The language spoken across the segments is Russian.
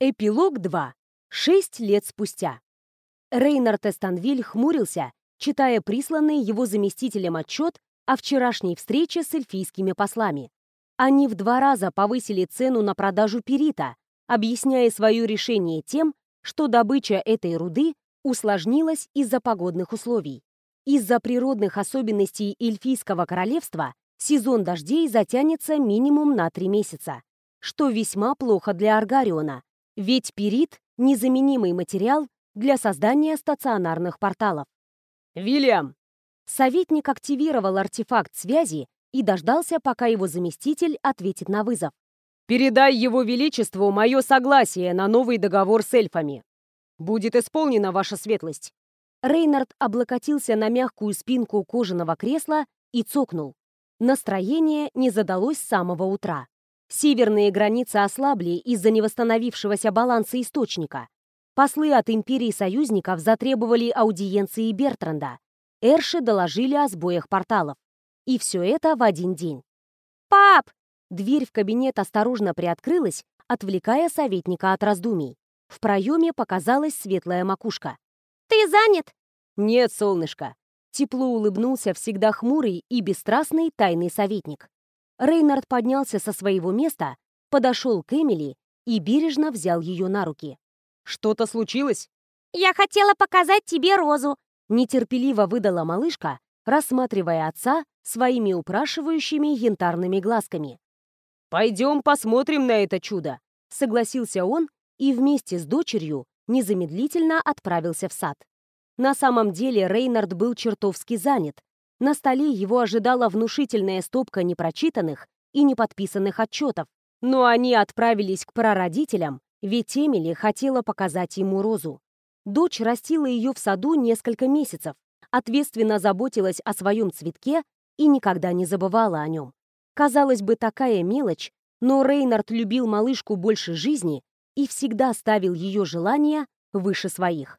Эпилог 2. Шесть лет спустя. Рейнард Эстанвиль хмурился, читая присланный его заместителем отчет о вчерашней встрече с эльфийскими послами. Они в два раза повысили цену на продажу перита, объясняя свое решение тем, что добыча этой руды усложнилась из-за погодных условий. Из-за природных особенностей эльфийского королевства сезон дождей затянется минимум на три месяца, что весьма плохо для Аргариона, ведь перит — незаменимый материал для создания стационарных порталов. «Вильям!» Советник активировал артефакт связи и дождался, пока его заместитель ответит на вызов. «Передай его величеству мое согласие на новый договор с эльфами. Будет исполнена ваша светлость». Рейнард облокотился на мягкую спинку кожаного кресла и цокнул. Настроение не задалось с самого утра. Северные границы ослабли из-за невосстановившегося баланса источника. Послы от империи союзников затребовали аудиенции Бертранда. Эрши доложили о сбоях порталов. И все это в один день. «Пап!» Дверь в кабинет осторожно приоткрылась, отвлекая советника от раздумий. В проеме показалась светлая макушка. «Ты занят?» «Нет, солнышко». Тепло улыбнулся всегда хмурый и бесстрастный тайный советник. Рейнард поднялся со своего места, подошел к Эмили и бережно взял ее на руки. «Что-то случилось?» «Я хотела показать тебе розу», — нетерпеливо выдала малышка, рассматривая отца своими упрашивающими янтарными глазками. «Пойдем посмотрим на это чудо», — согласился он и вместе с дочерью незамедлительно отправился в сад. На самом деле Рейнард был чертовски занят, на столе его ожидала внушительная стопка непрочитанных и неподписанных отчетов, но они отправились к прародителям, ведь Эмили хотела показать ему розу. Дочь растила ее в саду несколько месяцев, ответственно заботилась о своем цветке и никогда не забывала о нем. Казалось бы, такая мелочь, но Рейнард любил малышку больше жизни и всегда ставил ее желания выше своих.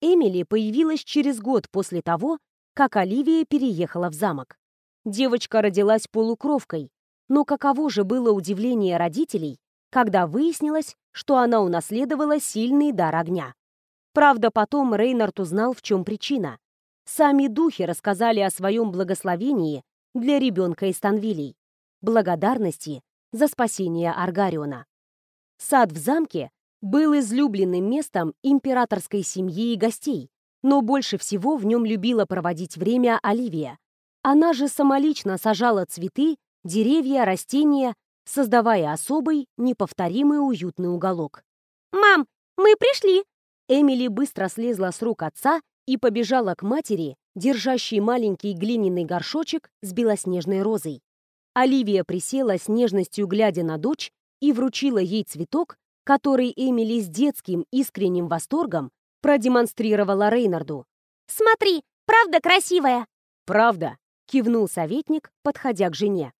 Эмили появилась через год после того, как Оливия переехала в замок. Девочка родилась полукровкой, но каково же было удивление родителей, когда выяснилось, что она унаследовала сильный дар огня. Правда, потом Рейнард узнал, в чем причина. Сами духи рассказали о своем благословении для ребенка из Танвилей, благодарности за спасение Аргариона. Сад в замке был излюбленным местом императорской семьи и гостей, но больше всего в нем любила проводить время Оливия. Она же самолично сажала цветы, деревья, растения, создавая особый, неповторимый уютный уголок. «Мам, мы пришли!» Эмили быстро слезла с рук отца и побежала к матери, держащей маленький глиняный горшочек с белоснежной розой. Оливия присела с нежностью, глядя на дочь, и вручила ей цветок, который Эмили с детским искренним восторгом продемонстрировала Рейнарду. «Смотри, правда красивая?» «Правда», — кивнул советник, подходя к жене.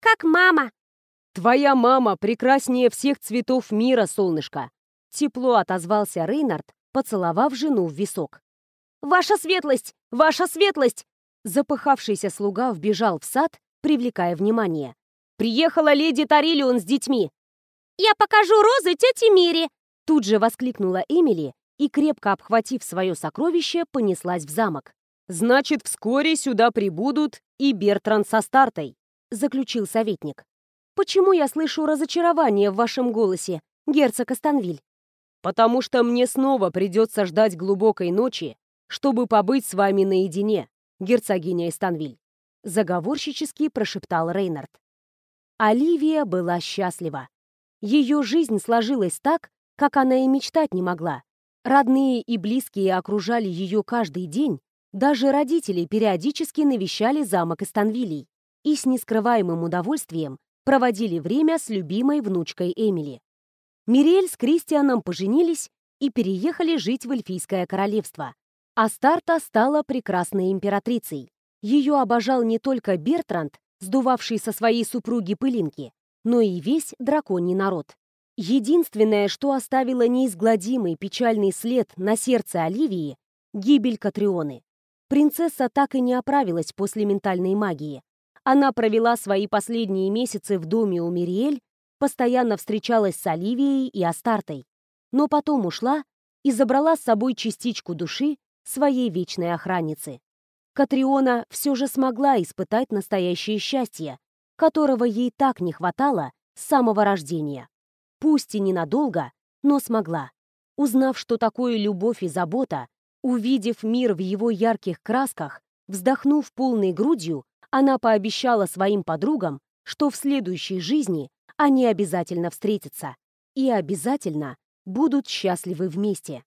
«Как мама!» «Твоя мама прекраснее всех цветов мира, солнышко!» Тепло отозвался Рейнард, поцеловав жену в висок. «Ваша светлость! Ваша светлость!» Запыхавшийся слуга вбежал в сад, привлекая внимание. «Приехала леди Тарилион с детьми!» «Я покажу розы тете Мире!» Тут же воскликнула Эмили и, крепко обхватив свое сокровище, понеслась в замок. «Значит, вскоре сюда прибудут и Бертран со стартой», — заключил советник. «Почему я слышу разочарование в вашем голосе, герцог Астанвиль?» «Потому что мне снова придется ждать глубокой ночи, чтобы побыть с вами наедине, герцогиня Эстанвиль», — заговорщически прошептал Рейнард. Оливия была счастлива. Ее жизнь сложилась так, как она и мечтать не могла. Родные и близкие окружали ее каждый день, даже родители периодически навещали замок Истанвилей и с нескрываемым удовольствием проводили время с любимой внучкой Эмили. Мириэль с Кристианом поженились и переехали жить в Эльфийское королевство. Астарта стала прекрасной императрицей. Ее обожал не только Бертранд, сдувавший со своей супруги пылинки, но и весь драконий народ. Единственное, что оставило неизгладимый печальный след на сердце Оливии — гибель Катрионы. Принцесса так и не оправилась после ментальной магии. Она провела свои последние месяцы в доме у Мириэль, постоянно встречалась с Оливией и Астартой. но потом ушла и забрала с собой частичку души своей вечной охранницы. Катриона все же смогла испытать настоящее счастье, которого ей так не хватало с самого рождения. Пусть и ненадолго, но смогла. Узнав, что такое любовь и забота, увидев мир в его ярких красках, вздохнув полной грудью, она пообещала своим подругам, что в следующей жизни они обязательно встретятся и обязательно будут счастливы вместе.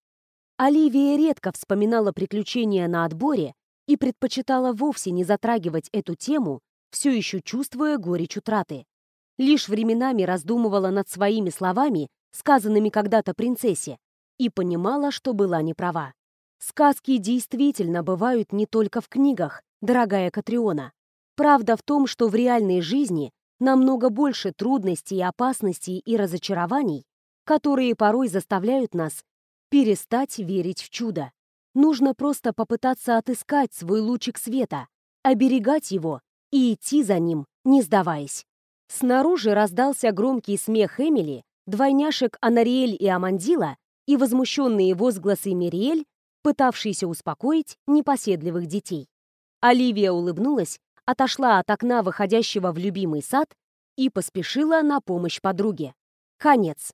Оливия редко вспоминала приключения на отборе и предпочитала вовсе не затрагивать эту тему, все еще чувствуя горечь утраты. Лишь временами раздумывала над своими словами, сказанными когда-то принцессе, и понимала, что была неправа. Сказки действительно бывают не только в книгах, дорогая Катриона. Правда в том, что в реальной жизни намного больше трудностей, опасностей и разочарований, которые порой заставляют нас перестать верить в чудо. Нужно просто попытаться отыскать свой лучик света, оберегать его и идти за ним, не сдаваясь. Снаружи раздался громкий смех Эмили, двойняшек Анариэль и Амандила и возмущенные возгласы Мириэль, пытавшиеся успокоить непоседливых детей. Оливия улыбнулась, отошла от окна, выходящего в любимый сад, и поспешила на помощь подруге. Конец.